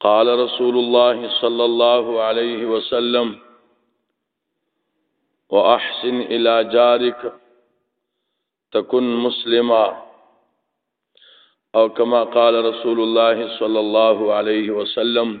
قال رسول الله صلى الله عليه وسلم وأحسن إلى جارك تكن مسلما أو كما قال رسول الله صلى الله عليه وسلم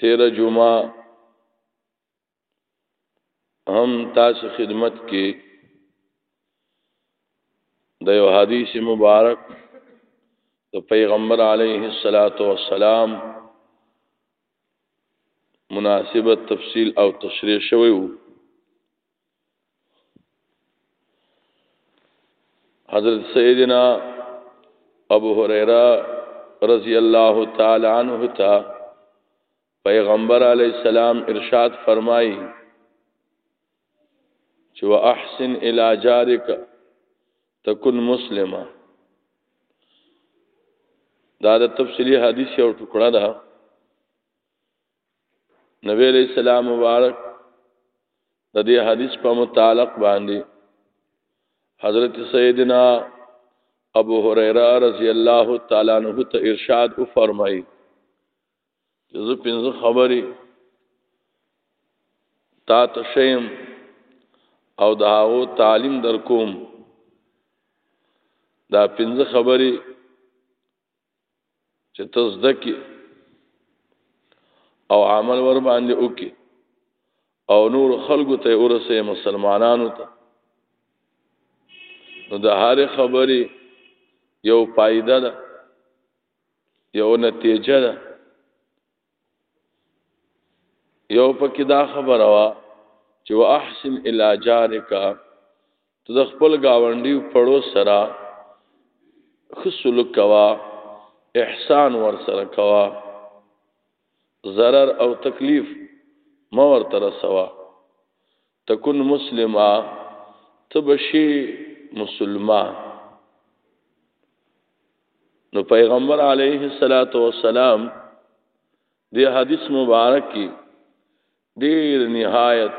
تیر جمعه هم تاسو خدمت کې د یو حدیث مبارک د پیغمبر علیه الصلاۃ والسلام مناسبت تفصیل او تشریح شوی وو حضرت سیدنا ابو هريره رضی الله تعالی عنہ تا پیغمبر علی السلام ارشاد فرمایي چې واحسن الى جارک تكن مسلمه دا د تفصیلی حدیث یو ټکړه ده نبی علیہ السلام مبارک د دې حدیث په متعلق باندې حضرت سیدنا ابو هريره رضی الله تعالی عنہ ته ارشاد او فرمایي چې زه پنځه خبرې تا ته شیم او د هغو تعلیم در کوم دا پنځه خبرې چې تصدقي او عمل ور باندې وکي او نور خلکو ته ورسه مسلمانانو ته نو د هر خبرې یو پایده ده یو نتیجه ده یو پکې دا خبره وا چې واحسن الی جارک ته د خپل گاونډي پړو سره خسلک کوا احسان ور سره کوا zarar او تکلیف مور تر سوا تكن مسلما ته به شي مسلمان نو پیغمبر علیه الصلاۃ والسلام د حدیث مبارک کې ډیر نهایت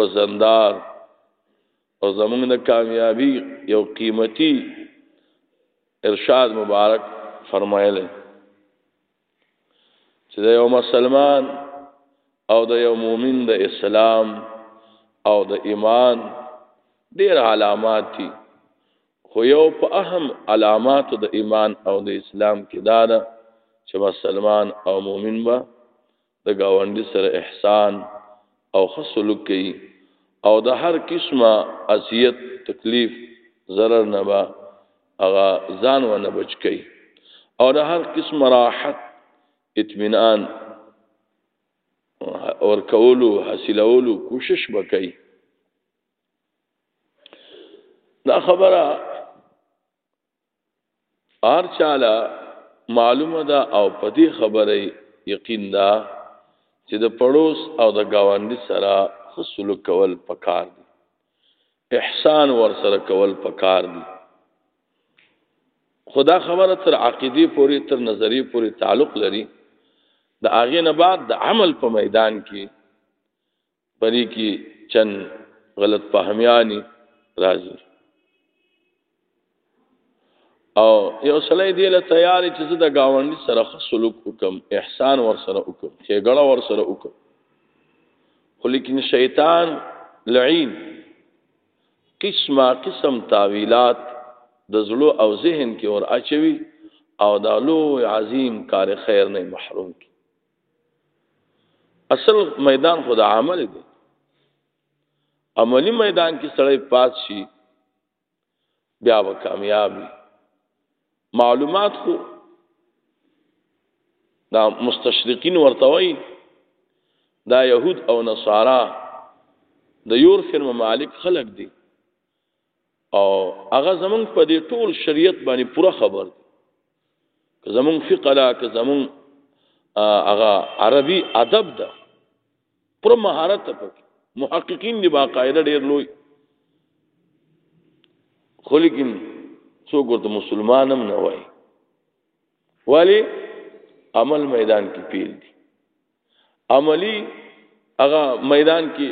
وزندار او زمونږ د کامیابی یو قیمتي ارشاد مبارک فرمایلی چې د یو مسلمان او د یو مؤمن د اسلام او د ایمان ډیر علامات دي خو یو په اهم علامات د ایمان او د اسلام کې دا ده چې مسلمان او مؤمن به د گاونډي سره احسان او خصلوک کوي او د هر قسمه اذیت تکلیف ضرر نه به هغه ځان ونه بچ کی او د هر قسم راحت اطمینان اور کولو حاصلولو کوشش وکړي دا خبره ار چاله معلومه ده او په دې خبره یقین ده چې د پړوس او د گاونډي سره خصلو کول پکار دي احسان ورسره کول پکار دي خدا خبره تر عقیده پوری تر نظری پوری تعلق لري د هغه نه بعد د عمل په میدان کې پرې کې چن غلط فهمیانی راځي او یو سړی دی له تیارې چې زه د گاونډي سره سلوک وکم احسان ور سره وکم ښېګړه ور سره وکم خو لیکن شیطان لعین قسمه قسم تعویلات د زړه او ذهن کې ور اچوي او دا لو عظیم کار خیر نه محروم کی اصل میدان خدا عمل دی عملی میدان کې سړی پات شي بیا به کامیاب معلومات خو دا مستشرقین ورته وایي دا يهود او نصارا د یورپین ممالک خلق دي او هغه زمون په دې ټول شریعت باندې پوره خبر دي که زمون فقه لا که زمون هغه عربي ادب ده پر مهارت په محققین دی باقاعده ډیر لوی خو لیکن څوک ورته مسلمانم نه وای ولی عمل میدان کې پیل دی عملی هغه میدان کې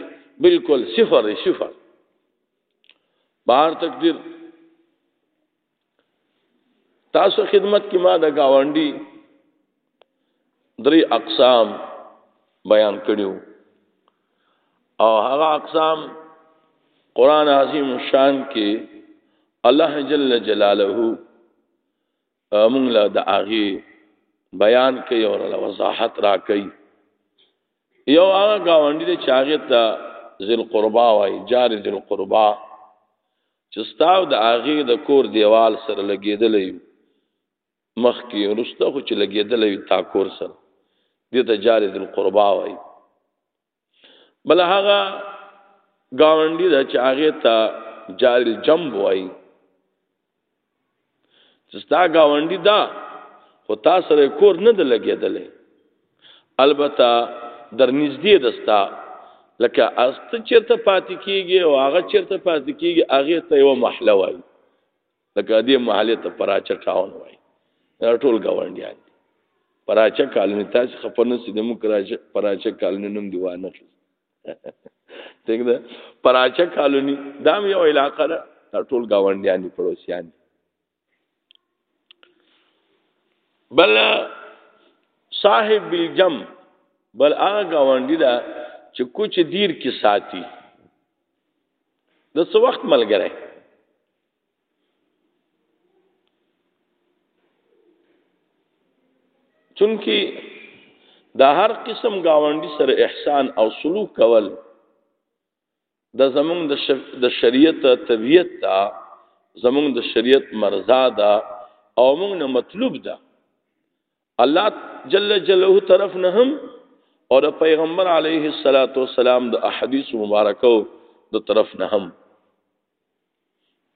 بالکل صفر صفر بهر تقدیر تاسو خدمت کې ما د گاونډي درې اقسام بیان کړیو او هغه اقسام قران عظیم شان کې الله جل جلاله موږ له د هغه بیان کوي او له وضاحت را کوي یو هغه گاونډي چې هغه ته ذل قربا وای جار ذل قربا چې ستا او د هغې د کور دیوال سره لګېدلی وي مخکې وروسته خو چې لګېدلی وي تا کور سره دې ته جار ذوالقربا وایي بل هغه ګاونډي ده چې هغې ته جار الجنب وایي چې ستا گاونډي دا خو تا سره کور نه د لګېدلې البته در نږدې دستا لکه است چرته پاتې کیږي او هغه چرته پاتې کیږي هغه ته یو محله وای لکه دې محله ته پراچه ټاون وای دا ټول گاونډیان پراچه کالونی تاسو خپل نس دې مو کراچه پراچه کالونی نوم دیوانه څنګه ده پراچه کالونی دا یو علاقه ده دا ټول گاونډیان دي پړوسیان دي بل صاحب بالجم بل هغه گاونډی ده چې کوچ دیر کې ساتي د څو وخت ملګری چونکی د هر قسم گاونډي سره احسان او سلوک کول د زمونږ د شف... د شریعت طبیعت دا زمونږ د شریعت مرزا دا او موږ نه مطلوب ده الله جل جلاله طرف نه هم او د پیغمبر علیه الصلاۃ والسلام د احادیث مبارکو د طرف نه هم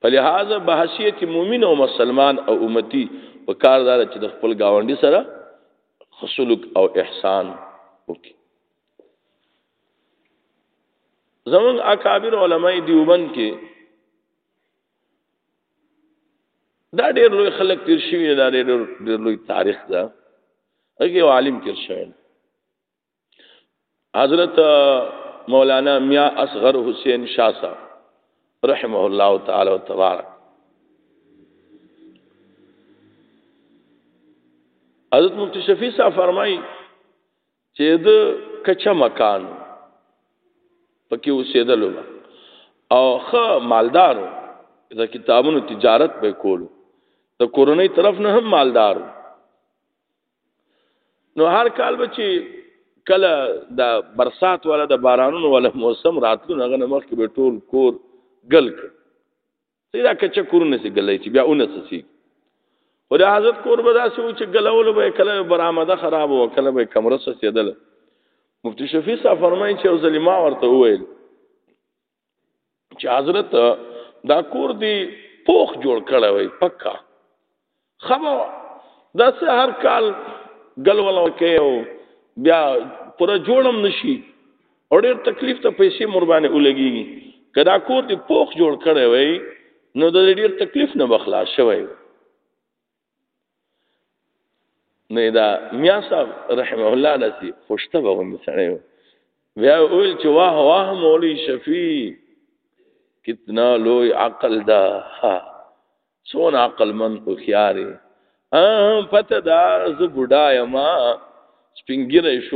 په لهذا بحثیت مؤمن او مسلمان او امتی په کار دار چې د خپل گاونډي سره خصلک او احسان وکړي زمون اکابر علماء دیوبند کې دا ډېر لوی خلک تیر شوی دا ډېر ډېر لوی تاریخ ده هغه عالم کې شوی حضرت مولانا میا اصغر حسین شاہ صاحب رحمه الله تعالی تبارک حضرت مفتی شفیع صاحب فرمایي چې د کچا مکان پکې اوسېدلو او خه مالدارو د کتابونو تجارت به کولو د کورنۍ طرف نه هم مالدارو نو هر کال به چې کله د برسات والا د بارانونو والا موسم راتلو هغه نه مخکې به ټول کور ګل کړ سیدا کچه کورونه سي ګلې چې بیا اونه سي خو د حضرت کور به داسې و چې ګلول به کله برآمده خراب و کله به کمره سسېدل مفتی شفیع صاحب فرمایي چې ځلې ما ورته وویل چې حضرت دا کور دی پوخ جوړ کړی وای پکا خبا دا سه هر کال ګل ولا کېو بیا پر جوړم نشي او ډېر تکلیف ته پیسې مور باندې ولګي کدا کور دی پوخ جوړ کړی وای نو د ډېر تکلیف نه بخلا شوی نه دا میا صاحب رحمه الله دسی خوشته به ونی سره بیا اول چې واه واه مولوی شفیع کتنا لوی عقل دا ها سون عقل من او خياري اه پته دا ز بډا یما سپینګره شو